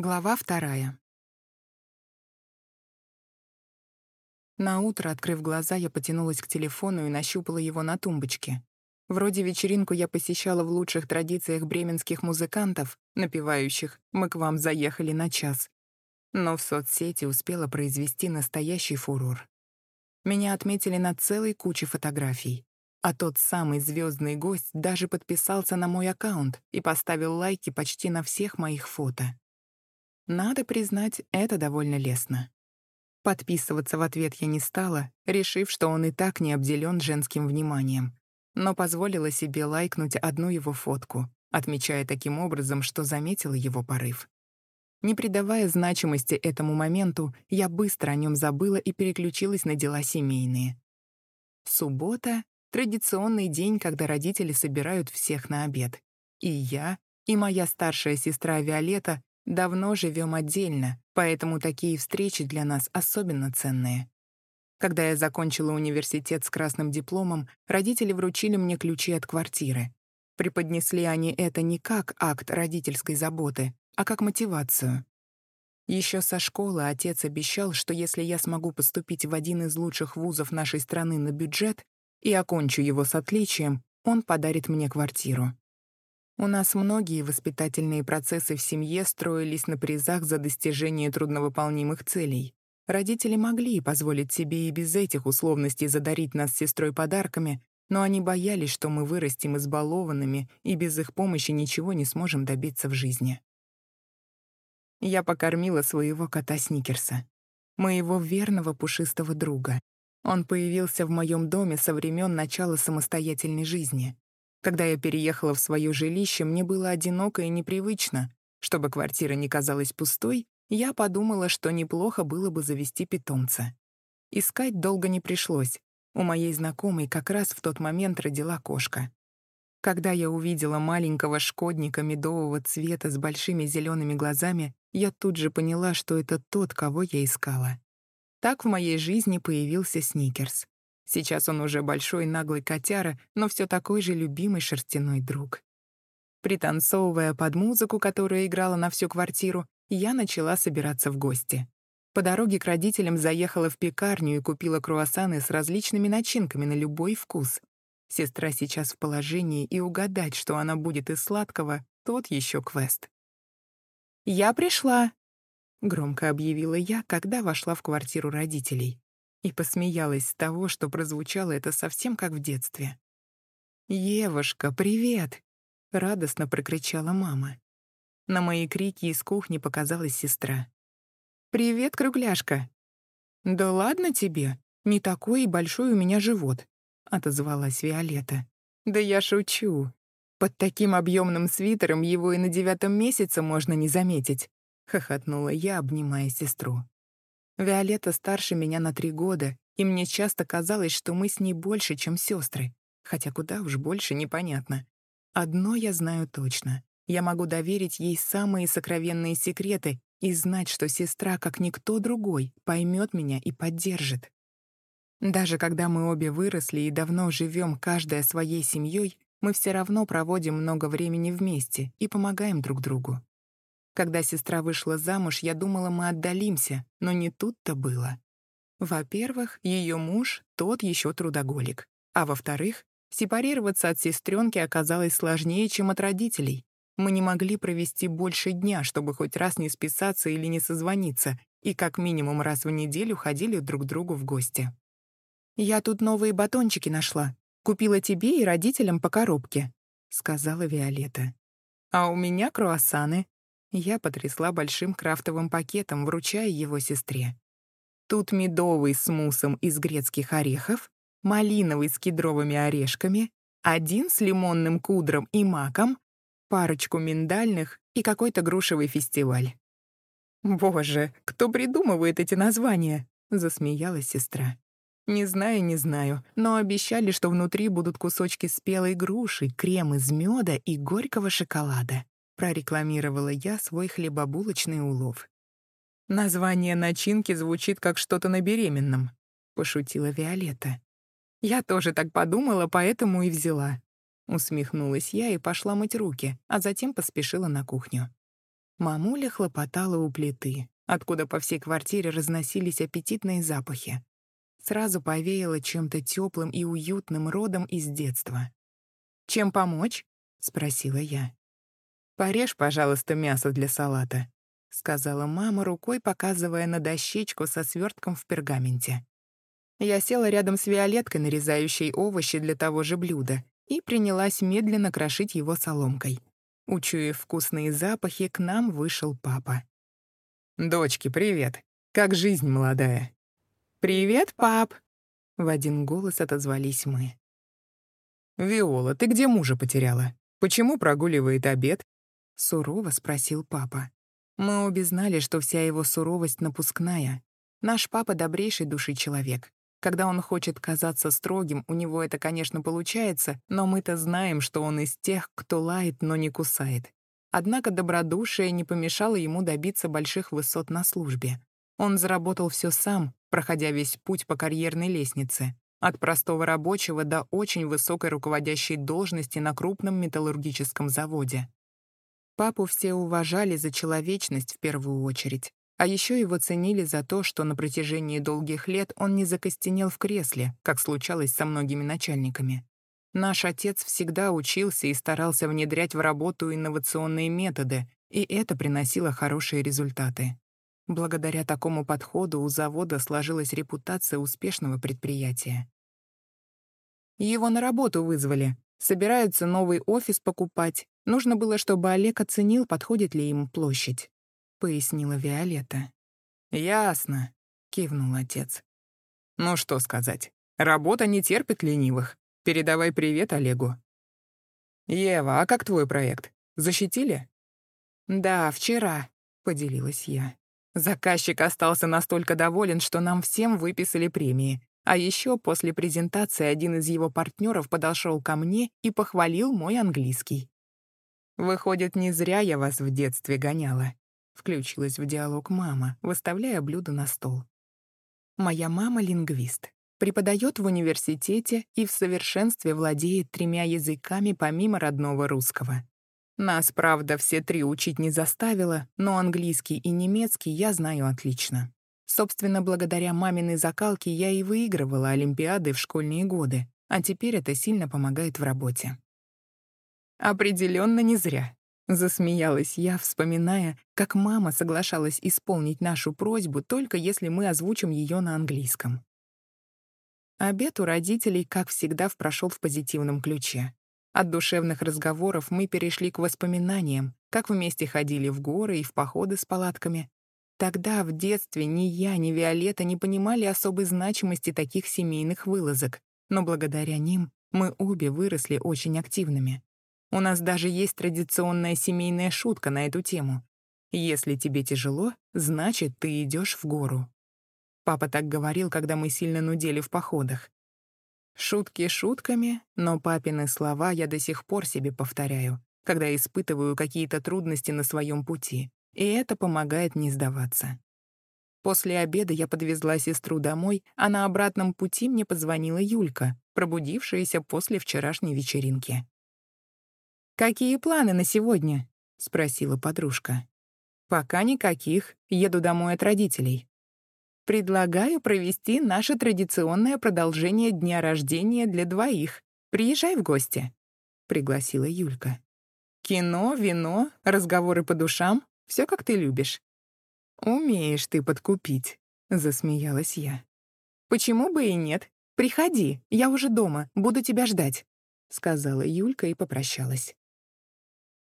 Глава вторая. На утро, открыв глаза, я потянулась к телефону и нащупала его на тумбочке. Вроде вечеринку я посещала в лучших традициях бременских музыкантов, напевающих «Мы к вам заехали на час». Но в соцсети успела произвести настоящий фурор. Меня отметили на целой куче фотографий. А тот самый звездный гость даже подписался на мой аккаунт и поставил лайки почти на всех моих фото. Надо признать, это довольно лестно. Подписываться в ответ я не стала, решив, что он и так не обделен женским вниманием, но позволила себе лайкнуть одну его фотку, отмечая таким образом, что заметила его порыв. Не придавая значимости этому моменту, я быстро о нем забыла и переключилась на дела семейные. Суббота — традиционный день, когда родители собирают всех на обед. И я, и моя старшая сестра Виолетта давно живем отдельно, поэтому такие встречи для нас особенно ценные. Когда я закончила университет с красным дипломом, родители вручили мне ключи от квартиры. Преподнесли они это не как акт родительской заботы, а как мотивацию. Еще со школы отец обещал, что если я смогу поступить в один из лучших вузов нашей страны на бюджет и окончу его с отличием, он подарит мне квартиру. У нас многие воспитательные процессы в семье строились на призах за достижение трудновыполнимых целей. Родители могли позволить себе и без этих условностей задарить нас с сестрой подарками, но они боялись, что мы вырастем избалованными и без их помощи ничего не сможем добиться в жизни. Я покормила своего кота Сникерса, моего верного пушистого друга. Он появился в моем доме со времен начала самостоятельной жизни. Когда я переехала в свое жилище, мне было одиноко и непривычно. Чтобы квартира не казалась пустой, я подумала, что неплохо было бы завести питомца. Искать долго не пришлось. У моей знакомой как раз в тот момент родила кошка. Когда я увидела маленького шкодника медового цвета с большими зелеными глазами, я тут же поняла, что это тот, кого я искала. Так в моей жизни появился Сникерс. Сейчас он уже большой наглый котяра, но все такой же любимый шерстяной друг. Пританцовывая под музыку, которая играла на всю квартиру, я начала собираться в гости. По дороге к родителям заехала в пекарню и купила круассаны с различными начинками на любой вкус. Сестра сейчас в положении, и угадать, что она будет из сладкого, тот еще квест. «Я пришла!» — громко объявила я, когда вошла в квартиру родителей и посмеялась с того, что прозвучало это совсем как в детстве. «Евушка, привет!» — радостно прокричала мама. На мои крики из кухни показалась сестра. «Привет, кругляшка!» «Да ладно тебе, не такой и большой у меня живот», — отозвалась Виолетта. «Да я шучу. Под таким объемным свитером его и на девятом месяце можно не заметить», — хохотнула я, обнимая сестру. Виолетта старше меня на три года, и мне часто казалось, что мы с ней больше, чем сестры. Хотя куда уж больше, непонятно. Одно я знаю точно. Я могу доверить ей самые сокровенные секреты и знать, что сестра, как никто другой, поймет меня и поддержит. Даже когда мы обе выросли и давно живем каждая своей семьей, мы все равно проводим много времени вместе и помогаем друг другу. Когда сестра вышла замуж, я думала, мы отдалимся, но не тут-то было. Во-первых, ее муж — тот еще трудоголик. А во-вторых, сепарироваться от сестренки оказалось сложнее, чем от родителей. Мы не могли провести больше дня, чтобы хоть раз не списаться или не созвониться, и как минимум раз в неделю ходили друг к другу в гости. «Я тут новые батончики нашла. Купила тебе и родителям по коробке», — сказала Виолетта. «А у меня круассаны», я потрясла большим крафтовым пакетом, вручая его сестре. Тут медовый с муссом из грецких орехов, малиновый с кедровыми орешками, один с лимонным кудром и маком, парочку миндальных и какой-то грушевый фестиваль. «Боже, кто придумывает эти названия?» — засмеялась сестра. «Не знаю, не знаю, но обещали, что внутри будут кусочки спелой груши, крем из меда и горького шоколада прорекламировала я свой хлебобулочный улов. «Название начинки звучит как что-то на беременном», — пошутила Виолетта. «Я тоже так подумала, поэтому и взяла». Усмехнулась я и пошла мыть руки, а затем поспешила на кухню. Мамуля хлопотала у плиты, откуда по всей квартире разносились аппетитные запахи. Сразу повеяло чем-то теплым и уютным родом из детства. «Чем помочь?» — спросила я. «Порежь, пожалуйста, мясо для салата», — сказала мама, рукой показывая на дощечку со свертком в пергаменте. Я села рядом с Виолеткой, нарезающей овощи для того же блюда, и принялась медленно крошить его соломкой. Учуяв вкусные запахи, к нам вышел папа. «Дочки, привет! Как жизнь молодая?» «Привет, пап!» — в один голос отозвались мы. «Виола, ты где мужа потеряла? Почему прогуливает обед?» — сурово спросил папа. Мы обе знали, что вся его суровость напускная. Наш папа — добрейший души человек. Когда он хочет казаться строгим, у него это, конечно, получается, но мы-то знаем, что он из тех, кто лает, но не кусает. Однако добродушие не помешало ему добиться больших высот на службе. Он заработал все сам, проходя весь путь по карьерной лестнице. От простого рабочего до очень высокой руководящей должности на крупном металлургическом заводе. Папу все уважали за человечность в первую очередь. А еще его ценили за то, что на протяжении долгих лет он не закостенел в кресле, как случалось со многими начальниками. Наш отец всегда учился и старался внедрять в работу инновационные методы, и это приносило хорошие результаты. Благодаря такому подходу у завода сложилась репутация успешного предприятия. Его на работу вызвали. Собираются новый офис покупать, Нужно было, чтобы Олег оценил, подходит ли ему площадь, — пояснила Виолетта. «Ясно», — кивнул отец. «Ну что сказать, работа не терпит ленивых. Передавай привет Олегу». «Ева, а как твой проект? Защитили?» «Да, вчера», — поделилась я. Заказчик остался настолько доволен, что нам всем выписали премии. А еще после презентации один из его партнеров подошел ко мне и похвалил мой английский. «Выходит, не зря я вас в детстве гоняла», — включилась в диалог мама, выставляя блюдо на стол. «Моя мама — лингвист, преподает в университете и в совершенстве владеет тремя языками помимо родного русского. Нас, правда, все три учить не заставила, но английский и немецкий я знаю отлично. Собственно, благодаря маминой закалке я и выигрывала олимпиады в школьные годы, а теперь это сильно помогает в работе. Определенно не зря. Засмеялась я, вспоминая, как мама соглашалась исполнить нашу просьбу только если мы озвучим ее на английском. Обед у родителей, как всегда, прошел в позитивном ключе. От душевных разговоров мы перешли к воспоминаниям, как вместе ходили в горы и в походы с палатками. Тогда, в детстве, ни я, ни Виолетта не понимали особой значимости таких семейных вылазок, но благодаря ним мы обе выросли очень активными. У нас даже есть традиционная семейная шутка на эту тему. Если тебе тяжело, значит, ты идешь в гору. Папа так говорил, когда мы сильно нудели в походах. Шутки шутками, но папины слова я до сих пор себе повторяю, когда испытываю какие-то трудности на своем пути, и это помогает не сдаваться. После обеда я подвезла сестру домой, а на обратном пути мне позвонила Юлька, пробудившаяся после вчерашней вечеринки. «Какие планы на сегодня?» — спросила подружка. «Пока никаких. Еду домой от родителей. Предлагаю провести наше традиционное продолжение дня рождения для двоих. Приезжай в гости», — пригласила Юлька. «Кино, вино, разговоры по душам — все как ты любишь». «Умеешь ты подкупить», — засмеялась я. «Почему бы и нет? Приходи, я уже дома, буду тебя ждать», — сказала Юлька и попрощалась.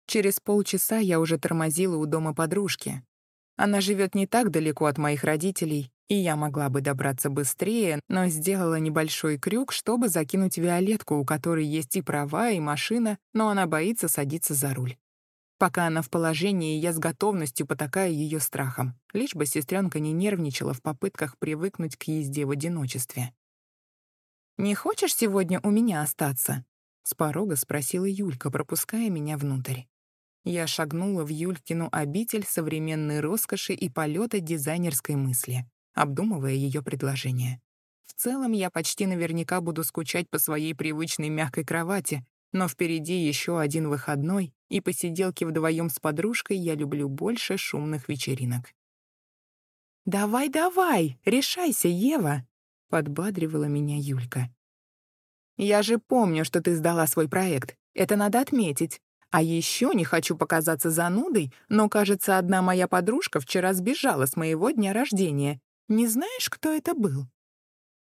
Через полчаса я уже тормозила у дома подружки. Она живет не так далеко от моих родителей, и я могла бы добраться быстрее, но сделала небольшой крюк, чтобы закинуть Виолетку, у которой есть и права, и машина, но она боится садиться за руль. Пока она в положении, я с готовностью потакаю ее страхом, лишь бы сестренка не нервничала в попытках привыкнуть к езде в одиночестве. «Не хочешь сегодня у меня остаться?» — с порога спросила Юлька, пропуская меня внутрь. Я шагнула в Юлькину обитель современной роскоши и полета дизайнерской мысли, обдумывая ее предложение. В целом, я почти наверняка буду скучать по своей привычной мягкой кровати, Но впереди еще один выходной, и посиделки вдвоем с подружкой я люблю больше шумных вечеринок. «Давай, давай, решайся, Ева!» — подбадривала меня Юлька. «Я же помню, что ты сдала свой проект. Это надо отметить. А еще не хочу показаться занудой, но, кажется, одна моя подружка вчера сбежала с моего дня рождения. Не знаешь, кто это был?»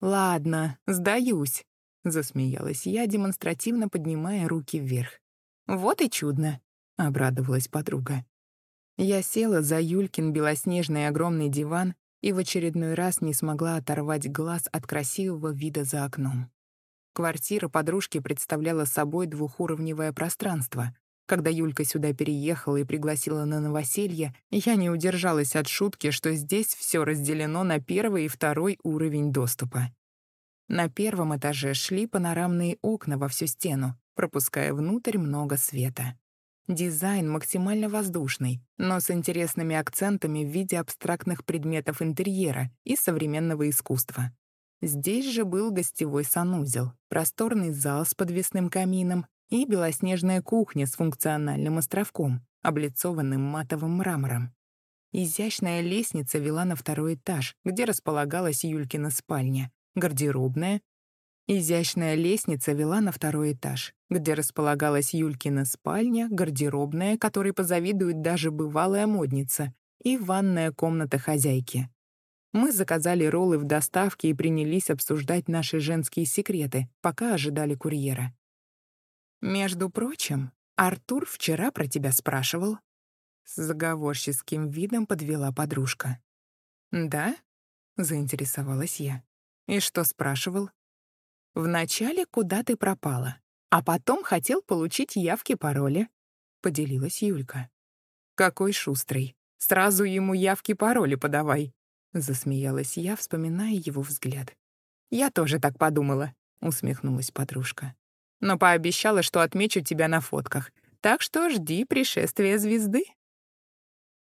«Ладно, сдаюсь», — засмеялась я, демонстративно поднимая руки вверх. «Вот и чудно», — обрадовалась подруга. Я села за Юлькин белоснежный огромный диван и в очередной раз не смогла оторвать глаз от красивого вида за окном. Квартира подружки представляла собой двухуровневое пространство. Когда Юлька сюда переехала и пригласила на новоселье, я не удержалась от шутки, что здесь все разделено на первый и второй уровень доступа. На первом этаже шли панорамные окна во всю стену, пропуская внутрь много света. Дизайн максимально воздушный, но с интересными акцентами в виде абстрактных предметов интерьера и современного искусства. Здесь же был гостевой санузел, просторный зал с подвесным камином и белоснежная кухня с функциональным островком, облицованным матовым мрамором. Изящная лестница вела на второй этаж, где располагалась Юлькина спальня, гардеробная. Изящная лестница вела на второй этаж, где располагалась Юлькина спальня, гардеробная, которой позавидует даже бывалая модница, и ванная комната хозяйки. Мы заказали роллы в доставке и принялись обсуждать наши женские секреты, пока ожидали курьера. «Между прочим, Артур вчера про тебя спрашивал». С заговорческим видом подвела подружка. «Да?» — заинтересовалась я. «И что спрашивал?» «Вначале, куда ты пропала, а потом хотел получить явки-пароли», — поделилась Юлька. «Какой шустрый. Сразу ему явки-пароли подавай», — засмеялась я, вспоминая его взгляд. «Я тоже так подумала», — усмехнулась подружка но пообещала, что отмечу тебя на фотках. Так что жди пришествия звезды».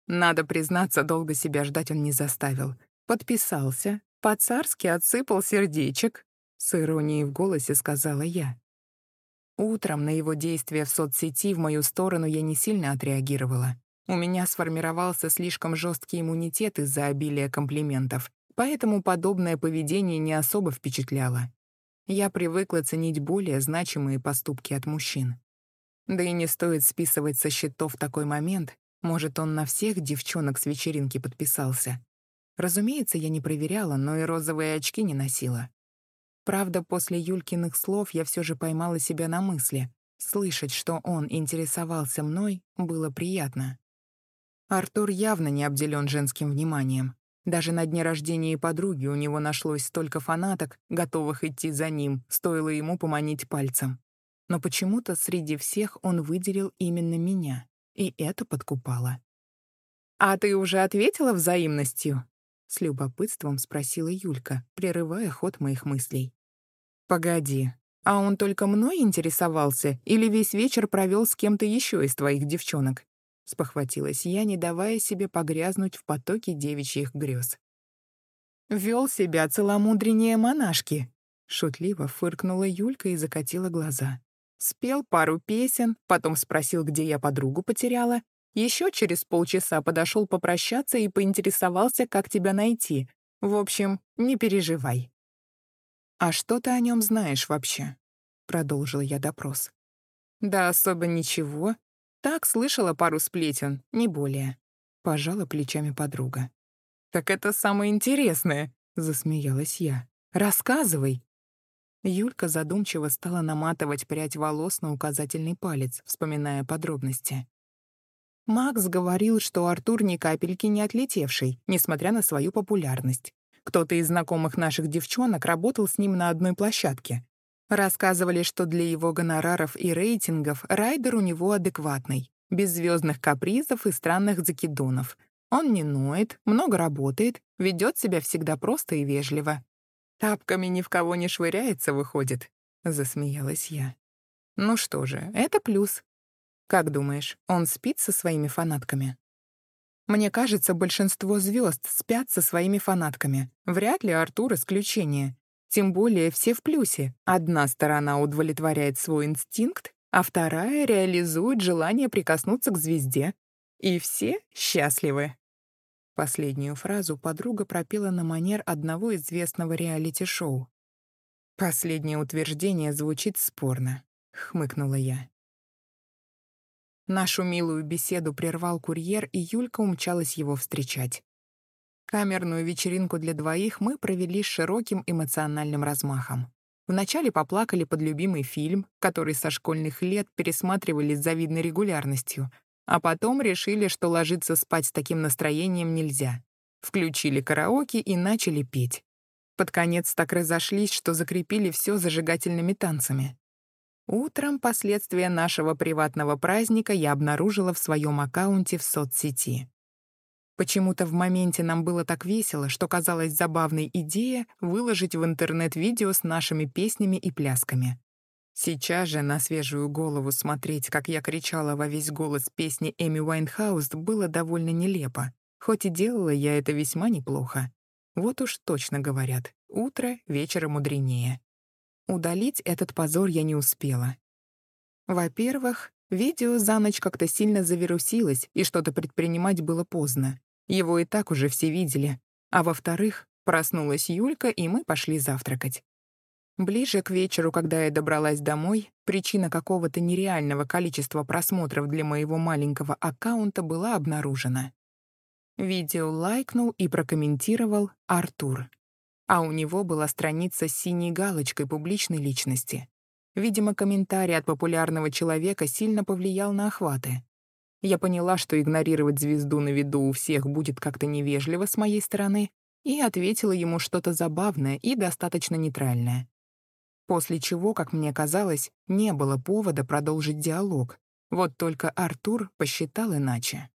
Надо признаться, долго себя ждать он не заставил. Подписался, по-царски отсыпал сердечек. С иронией в голосе сказала я. Утром на его действия в соцсети в мою сторону я не сильно отреагировала. У меня сформировался слишком жесткий иммунитет из-за обилия комплиментов, поэтому подобное поведение не особо впечатляло. Я привыкла ценить более значимые поступки от мужчин. Да и не стоит списывать со счетов такой момент, может, он на всех девчонок с вечеринки подписался. Разумеется, я не проверяла, но и розовые очки не носила. Правда, после Юлькиных слов я все же поймала себя на мысли. Слышать, что он интересовался мной, было приятно. Артур явно не обделен женским вниманием. Даже на дне рождения подруги у него нашлось столько фанаток, готовых идти за ним, стоило ему поманить пальцем. Но почему-то среди всех он выделил именно меня, и это подкупало. «А ты уже ответила взаимностью?» — с любопытством спросила Юлька, прерывая ход моих мыслей. «Погоди, а он только мной интересовался или весь вечер провел с кем-то еще из твоих девчонок?» спохватилась я, не давая себе погрязнуть в потоке девичьих грез. Вел себя целомудреннее монашки. Шутливо фыркнула Юлька и закатила глаза. Спел пару песен, потом спросил, где я подругу потеряла. Еще через полчаса подошел попрощаться и поинтересовался, как тебя найти. В общем, не переживай. «А что ты о нем знаешь вообще?» — продолжил я допрос. «Да особо ничего. Так слышала пару сплетен, не более. Пожала плечами подруга. «Так это самое интересное», — засмеялась я. «Рассказывай». Юлька задумчиво стала наматывать прядь волос на указательный палец, вспоминая подробности. Макс говорил, что Артур ни капельки не отлетевший, несмотря на свою популярность. Кто-то из знакомых наших девчонок работал с ним на одной площадке, Рассказывали, что для его гонораров и рейтингов райдер у него адекватный, без звездных капризов и странных закидонов. Он не ноет, много работает, ведет себя всегда просто и вежливо. «Тапками ни в кого не швыряется, выходит», — засмеялась я. «Ну что же, это плюс. Как думаешь, он спит со своими фанатками?» Мне кажется, большинство звезд спят со своими фанатками. Вряд ли Артур исключение. Тем более все в плюсе. Одна сторона удовлетворяет свой инстинкт, а вторая реализует желание прикоснуться к звезде. И все счастливы. Последнюю фразу подруга пропела на манер одного известного реалити-шоу. «Последнее утверждение звучит спорно», — хмыкнула я. Нашу милую беседу прервал курьер, и Юлька умчалась его встречать. Камерную вечеринку для двоих мы провели с широким эмоциональным размахом. Вначале поплакали под любимый фильм, который со школьных лет пересматривали с завидной регулярностью, а потом решили, что ложиться спать с таким настроением нельзя. Включили караоке и начали петь. Под конец так разошлись, что закрепили все зажигательными танцами. Утром последствия нашего приватного праздника я обнаружила в своем аккаунте в соцсети. Почему-то в моменте нам было так весело, что казалось забавной идея выложить в интернет видео с нашими песнями и плясками. Сейчас же на свежую голову смотреть, как я кричала во весь голос песни Эми Уайнхаус, было довольно нелепо, хоть и делала я это весьма неплохо. Вот уж точно говорят, утро вечера мудренее. Удалить этот позор я не успела. Во-первых, видео за ночь как-то сильно завирусилось, и что-то предпринимать было поздно. Его и так уже все видели. А во-вторых, проснулась Юлька, и мы пошли завтракать. Ближе к вечеру, когда я добралась домой, причина какого-то нереального количества просмотров для моего маленького аккаунта была обнаружена. Видео лайкнул и прокомментировал Артур. А у него была страница с синей галочкой публичной личности. Видимо, комментарий от популярного человека сильно повлиял на охваты. Я поняла, что игнорировать звезду на виду у всех будет как-то невежливо с моей стороны, и ответила ему что-то забавное и достаточно нейтральное. После чего, как мне казалось, не было повода продолжить диалог. Вот только Артур посчитал иначе.